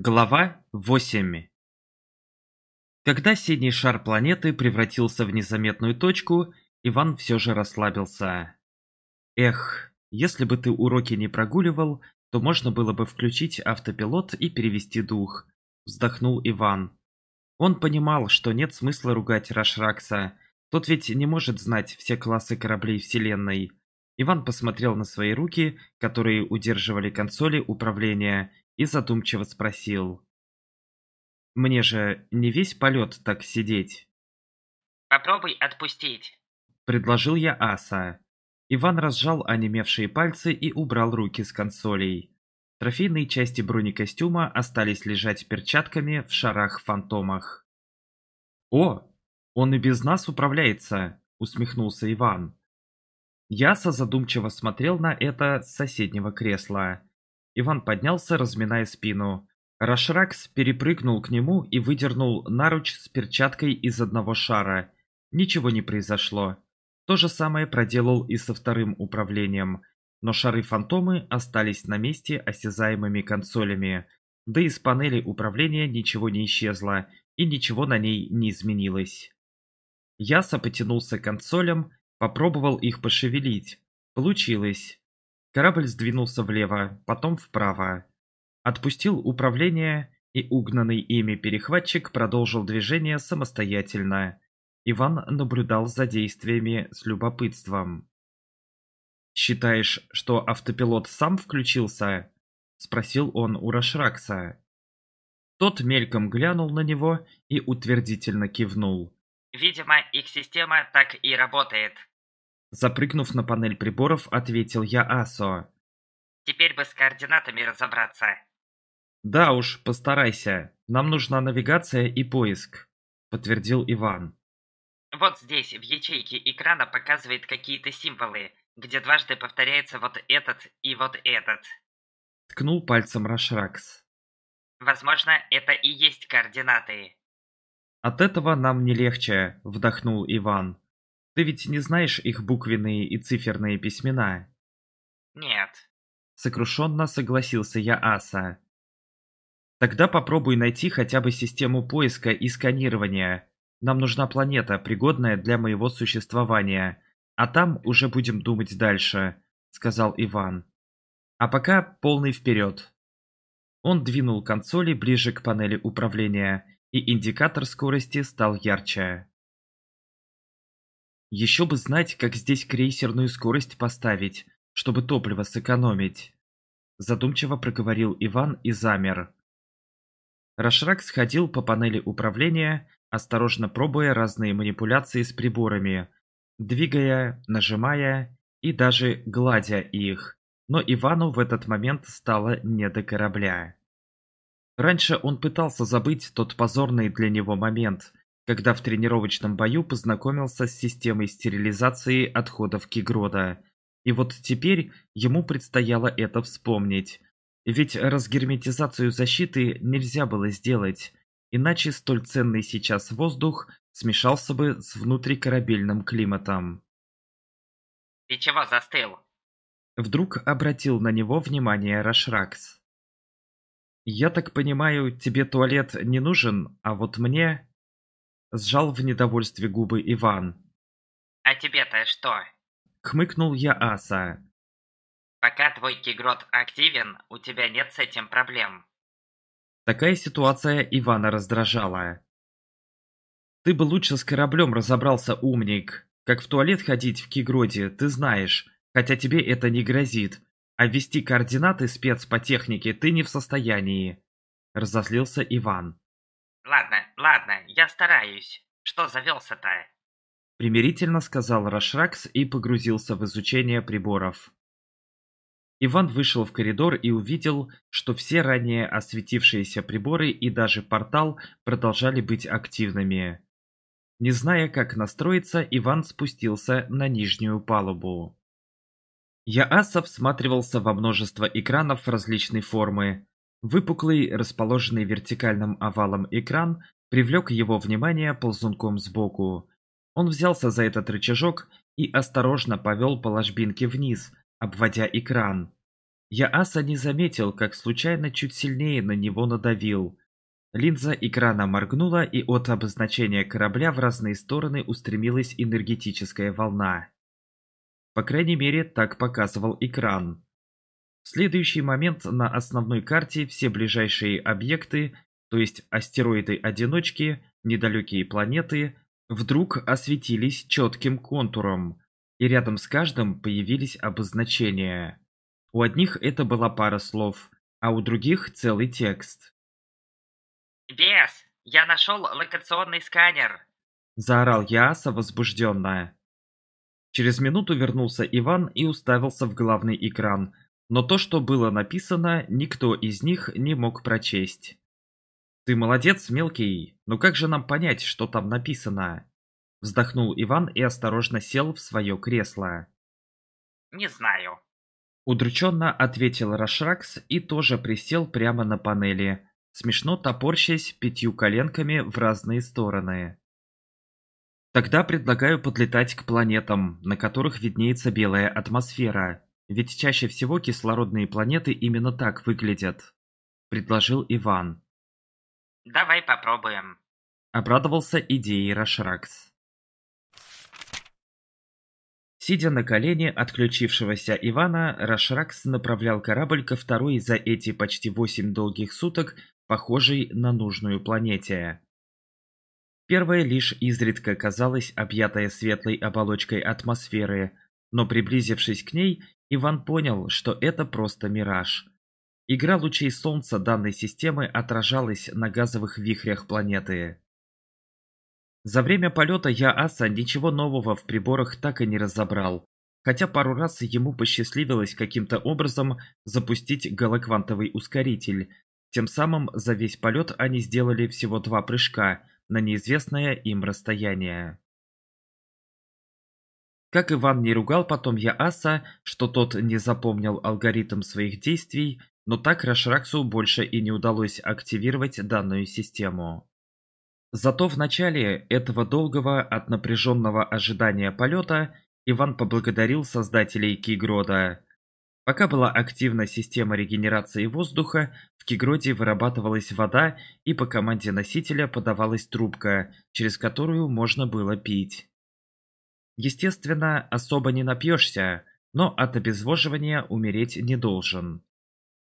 Глава 8 Когда синий шар планеты превратился в незаметную точку, Иван все же расслабился. Эх, если бы ты уроки не прогуливал, то можно было бы включить автопилот и перевести дух, вздохнул Иван. Он понимал, что нет смысла ругать Рашракса, тот ведь не может знать все классы кораблей Вселенной. Иван посмотрел на свои руки, которые удерживали консоли управления, и задумчиво спросил. «Мне же не весь полет так сидеть?» «Попробуй отпустить», — предложил я Аса. Иван разжал онемевшие пальцы и убрал руки с консолей. Трофейные части бронекостюма остались лежать перчатками в шарах-фантомах. «О, он и без нас управляется», — усмехнулся Иван. Яса задумчиво смотрел на это с соседнего кресла. Иван поднялся, разминая спину. Рашракс перепрыгнул к нему и выдернул наруч с перчаткой из одного шара. Ничего не произошло. То же самое проделал и со вторым управлением. Но шары-фантомы остались на месте осязаемыми консолями. Да и с панели управления ничего не исчезло, и ничего на ней не изменилось. Яса потянулся к консолям, попробовал их пошевелить. Получилось. Корабль сдвинулся влево, потом вправо. Отпустил управление, и угнанный ими перехватчик продолжил движение самостоятельно. Иван наблюдал за действиями с любопытством. «Считаешь, что автопилот сам включился?» – спросил он у Рашракса. Тот мельком глянул на него и утвердительно кивнул. «Видимо, их система так и работает», Запрыгнув на панель приборов, ответил я Асо. «Теперь бы с координатами разобраться». «Да уж, постарайся. Нам нужна навигация и поиск», — подтвердил Иван. «Вот здесь, в ячейке экрана, показывает какие-то символы, где дважды повторяется вот этот и вот этот». Ткнул пальцем Рашракс. «Возможно, это и есть координаты». «От этого нам не легче», — вдохнул Иван. Ты ведь не знаешь их буквенные и циферные письмена?» «Нет», — сокрушенно согласился я Аса. «Тогда попробуй найти хотя бы систему поиска и сканирования. Нам нужна планета, пригодная для моего существования, а там уже будем думать дальше», — сказал Иван. «А пока полный вперед». Он двинул консоли ближе к панели управления, и индикатор скорости стал ярче. Еще бы знать, как здесь крейсерную скорость поставить, чтобы топливо сэкономить. Задумчиво проговорил Иван и замер. Рашрак сходил по панели управления, осторожно пробуя разные манипуляции с приборами, двигая, нажимая и даже гладя их. Но Ивану в этот момент стало не до корабля. Раньше он пытался забыть тот позорный для него момент, когда в тренировочном бою познакомился с системой стерилизации отходов Кигрода. И вот теперь ему предстояло это вспомнить. Ведь разгерметизацию защиты нельзя было сделать, иначе столь ценный сейчас воздух смешался бы с внутрикорабельным климатом. «Ты чего застыл?» Вдруг обратил на него внимание Рашракс. «Я так понимаю, тебе туалет не нужен, а вот мне...» — сжал в недовольстве губы Иван. «А тебе-то что?» — хмыкнул я Аса. «Пока твой Кигрот активен, у тебя нет с этим проблем». Такая ситуация Ивана раздражала. «Ты бы лучше с кораблем разобрался, умник. Как в туалет ходить в Кигроде, ты знаешь, хотя тебе это не грозит. А ввести координаты спец по технике ты не в состоянии», — разозлился Иван. «Ладно, Ладно, я стараюсь. Что завелся-то? Примирительно сказал Рашракс и погрузился в изучение приборов. Иван вышел в коридор и увидел, что все ранее осветившиеся приборы и даже портал продолжали быть активными. Не зная, как настроиться, Иван спустился на нижнюю палубу. Яасов всматривался во множество экранов различной формы. Выпуклый, расположенный вертикальным овалом экран Привлек его внимание ползунком сбоку. Он взялся за этот рычажок и осторожно повел по ложбинке вниз, обводя экран. Я аса не заметил, как случайно чуть сильнее на него надавил. Линза экрана моргнула, и от обозначения корабля в разные стороны устремилась энергетическая волна. По крайней мере, так показывал экран. В следующий момент на основной карте все ближайшие объекты то есть астероиды-одиночки, недалекие планеты, вдруг осветились четким контуром, и рядом с каждым появились обозначения. У одних это была пара слов, а у других целый текст. «Бес, я нашел локационный сканер!» – заорал Яаса возбужденно. Через минуту вернулся Иван и уставился в главный экран, но то, что было написано, никто из них не мог прочесть. Ты молодец, мелкий, но как же нам понять, что там написано? Вздохнул Иван и осторожно сел в свое кресло. Не знаю. Удрученно ответил Рашракс и тоже присел прямо на панели, смешно топорщась пятью коленками в разные стороны. Тогда предлагаю подлетать к планетам, на которых виднеется белая атмосфера, ведь чаще всего кислородные планеты именно так выглядят», — предложил Иван. Давай попробуем. Обрадовался идеей Рашракс. Сидя на колене отключившегося Ивана, Рашракс направлял корабль ко второй за эти почти восемь долгих суток, похожей на нужную планете. Первая лишь изредка казалась объятая светлой оболочкой атмосферы, но приблизившись к ней, Иван понял, что это просто мираж – Игра лучей Солнца данной системы отражалась на газовых вихрях планеты. За время полета я Аса ничего нового в приборах так и не разобрал, хотя пару раз ему посчастливилось каким-то образом запустить галоквантовый ускоритель. Тем самым за весь полет они сделали всего два прыжка на неизвестное им расстояние. Как Иван не ругал потом я Аса, что тот не запомнил алгоритм своих действий, но так Рашраксу больше и не удалось активировать данную систему. Зато в начале этого долгого от напряженного ожидания полета Иван поблагодарил создателей Кигрода. Пока была активна система регенерации воздуха, в Кигроде вырабатывалась вода и по команде носителя подавалась трубка, через которую можно было пить. Естественно, особо не напьешься, но от обезвоживания умереть не должен.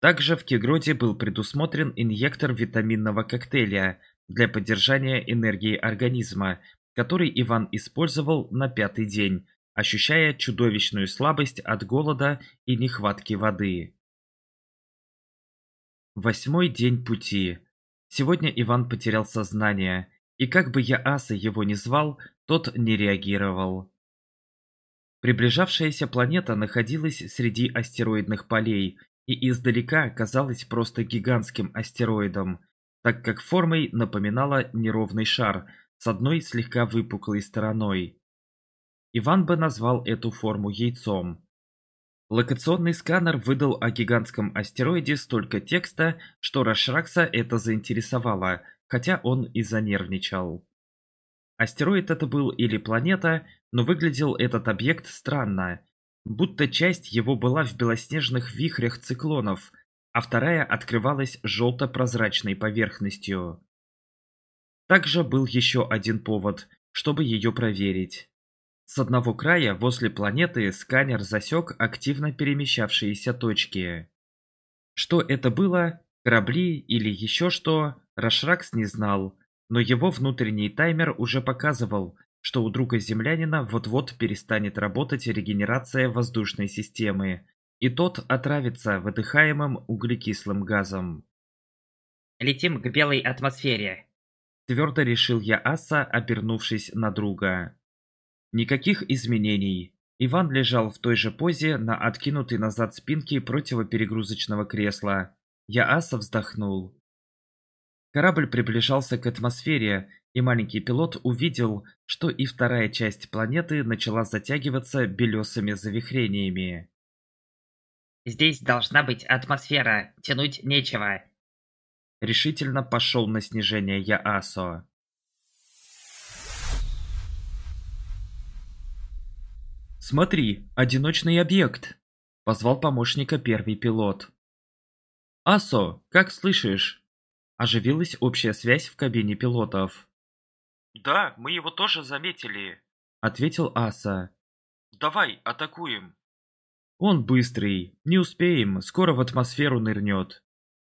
Также в Кегроде был предусмотрен инъектор витаминного коктейля для поддержания энергии организма, который Иван использовал на пятый день, ощущая чудовищную слабость от голода и нехватки воды. Восьмой день пути. Сегодня Иван потерял сознание, и как бы я Аса его не звал, тот не реагировал. Приближавшаяся планета находилась среди астероидных полей – и издалека казалось просто гигантским астероидом, так как формой напоминала неровный шар с одной слегка выпуклой стороной. Иван бы назвал эту форму яйцом. Локационный сканер выдал о гигантском астероиде столько текста, что Рашракса это заинтересовало, хотя он и занервничал. Астероид это был или планета, но выглядел этот объект странно, будто часть его была в белоснежных вихрях циклонов, а вторая открывалась желто-прозрачной поверхностью. Также был еще один повод, чтобы ее проверить. С одного края возле планеты сканер засек активно перемещавшиеся точки. Что это было, корабли или еще что, Рашракс не знал, но его внутренний таймер уже показывал, что у друга землянина вот-вот перестанет работать регенерация воздушной системы, и тот отравится выдыхаемым углекислым газом. «Летим к белой атмосфере», — твердо решил я Аса, обернувшись на друга. Никаких изменений. Иван лежал в той же позе на откинутой назад спинке противоперегрузочного кресла. Я Аса вздохнул. Корабль приближался к атмосфере, и маленький пилот увидел, что и вторая часть планеты начала затягиваться белесыми завихрениями. «Здесь должна быть атмосфера, тянуть нечего!» Решительно пошел на снижение Яасо. «Смотри, одиночный объект!» – позвал помощника первый пилот. «Асо, как слышишь?» – оживилась общая связь в кабине пилотов. «Да, мы его тоже заметили», — ответил Аса. «Давай, атакуем». «Он быстрый. Не успеем, скоро в атмосферу нырнет».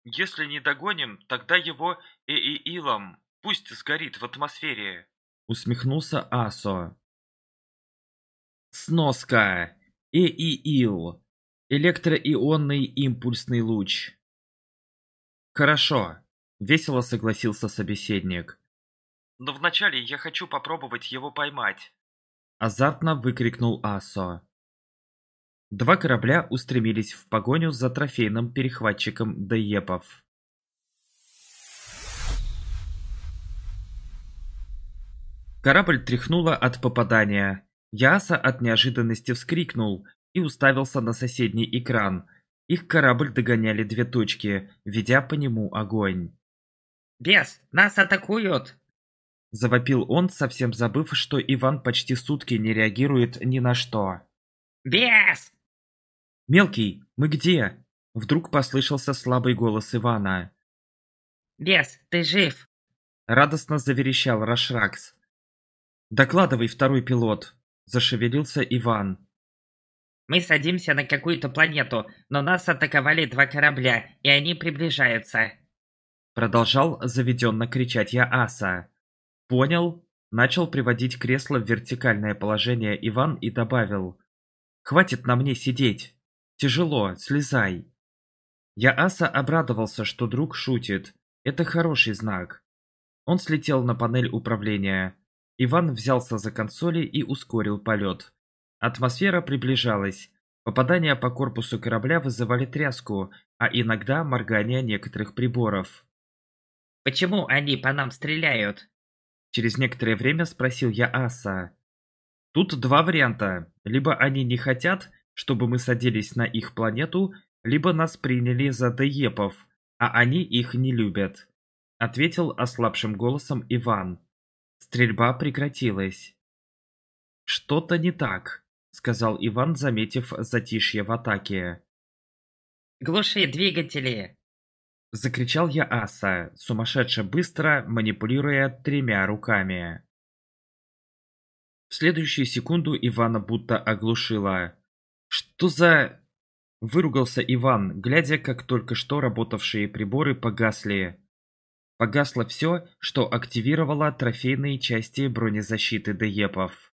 «Если не догоним, тогда его эиилом. Пусть сгорит в атмосфере», — усмехнулся Асо. Сноска. Эиил. Электроионный импульсный луч. «Хорошо», — весело согласился собеседник но вначале я хочу попробовать его поймать!» Азартно выкрикнул Асо. Два корабля устремились в погоню за трофейным перехватчиком Дейепов. Корабль тряхнуло от попадания. Яса от неожиданности вскрикнул и уставился на соседний экран. Их корабль догоняли две точки, ведя по нему огонь. «Бес, нас атакуют!» — завопил он, совсем забыв, что Иван почти сутки не реагирует ни на что. «Бес!» «Мелкий, мы где?» — вдруг послышался слабый голос Ивана. «Бес, ты жив!» — радостно заверещал Рашракс. «Докладывай, второй пилот!» — зашевелился Иван. «Мы садимся на какую-то планету, но нас атаковали два корабля, и они приближаются!» Продолжал заведенно кричать я Аса. «Понял», начал приводить кресло в вертикальное положение Иван и добавил. «Хватит на мне сидеть! Тяжело, слезай!» Я Аса обрадовался, что друг шутит. Это хороший знак. Он слетел на панель управления. Иван взялся за консоли и ускорил полет. Атмосфера приближалась. Попадания по корпусу корабля вызывали тряску, а иногда моргание некоторых приборов. «Почему они по нам стреляют?» Через некоторое время спросил я Аса. Тут два варианта. Либо они не хотят, чтобы мы садились на их планету, либо нас приняли за деепов, а они их не любят. Ответил ослабшим голосом Иван. Стрельба прекратилась. «Что-то не так», — сказал Иван, заметив затишье в атаке. «Глуши двигатели!» — закричал я Аса, сумасшедше быстро манипулируя тремя руками. В следующую секунду Ивана будто оглушило. «Что за...» — выругался Иван, глядя, как только что работавшие приборы погасли. Погасло все, что активировало трофейные части бронезащиты Деепов.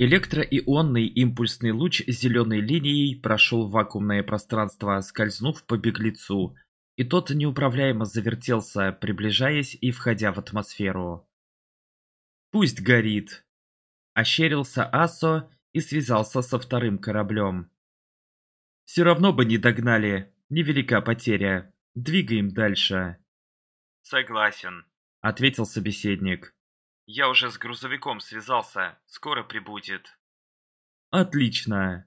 Электроионный импульсный луч зеленой линией прошел вакуумное пространство, скользнув по беглецу, и тот неуправляемо завертелся, приближаясь и входя в атмосферу. «Пусть горит!» – ощерился Асо и связался со вторым кораблем. «Все равно бы не догнали, невелика потеря. Двигаем дальше». «Согласен», – ответил собеседник. Я уже с грузовиком связался, скоро прибудет. Отлично.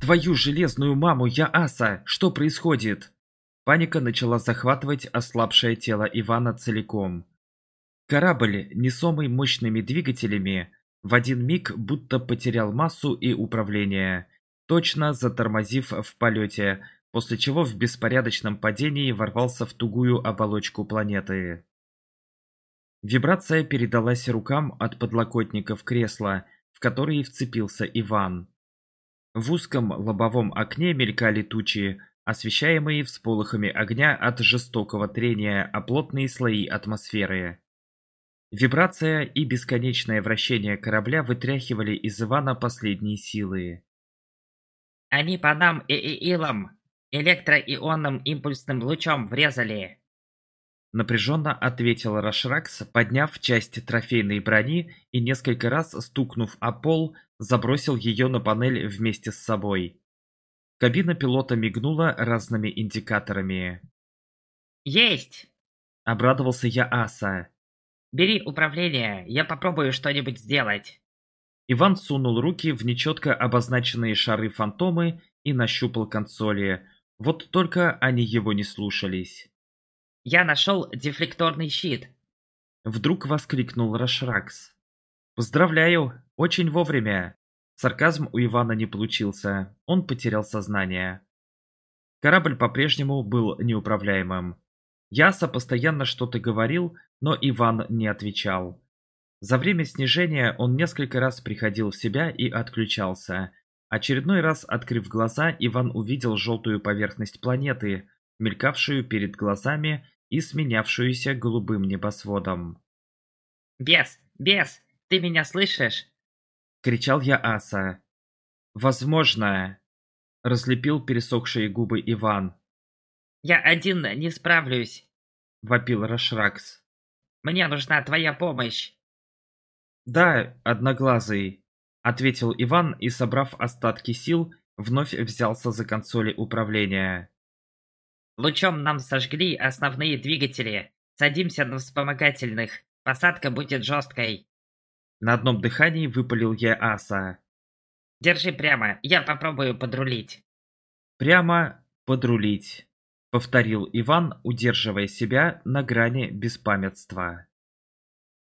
Твою железную маму, я аса, что происходит? Паника начала захватывать ослабшее тело Ивана целиком. Корабль, несомый мощными двигателями, в один миг будто потерял массу и управление, точно затормозив в полете, после чего в беспорядочном падении ворвался в тугую оболочку планеты. Вибрация передалась рукам от подлокотников кресла, в которые вцепился Иван. В узком лобовом окне мелькали тучи, освещаемые всполохами огня от жестокого трения о плотные слои атмосферы. Вибрация и бесконечное вращение корабля вытряхивали из Ивана последние силы. «Они по нам и, и илам!» электроионным импульсным лучом врезали!» Напряженно ответил Рашракс, подняв часть трофейной брони и несколько раз стукнув о пол, забросил ее на панель вместе с собой. Кабина пилота мигнула разными индикаторами. «Есть!» — обрадовался я Аса. «Бери управление, я попробую что-нибудь сделать». Иван сунул руки в нечетко обозначенные шары фантомы и нащупал консоли, вот только они его не слушались. «Я нашел дефлекторный щит!» Вдруг воскликнул Рашракс. «Поздравляю! Очень вовремя!» Сарказм у Ивана не получился, он потерял сознание. Корабль по-прежнему был неуправляемым. Яса постоянно что-то говорил, но Иван не отвечал. За время снижения он несколько раз приходил в себя и отключался, Очередной раз открыв глаза, Иван увидел желтую поверхность планеты, мелькавшую перед глазами и сменявшуюся голубым небосводом. «Бес! Бес! Ты меня слышишь?» — кричал я Аса. «Возможно!» — разлепил пересохшие губы Иван. «Я один не справлюсь!» — вопил Рашракс. «Мне нужна твоя помощь!» «Да, Одноглазый!» — ответил Иван и, собрав остатки сил, вновь взялся за консоли управления. «Лучом нам сожгли основные двигатели. Садимся на вспомогательных. Посадка будет жесткой». На одном дыхании выпалил я аса. «Держи прямо, я попробую подрулить». «Прямо подрулить», — повторил Иван, удерживая себя на грани беспамятства.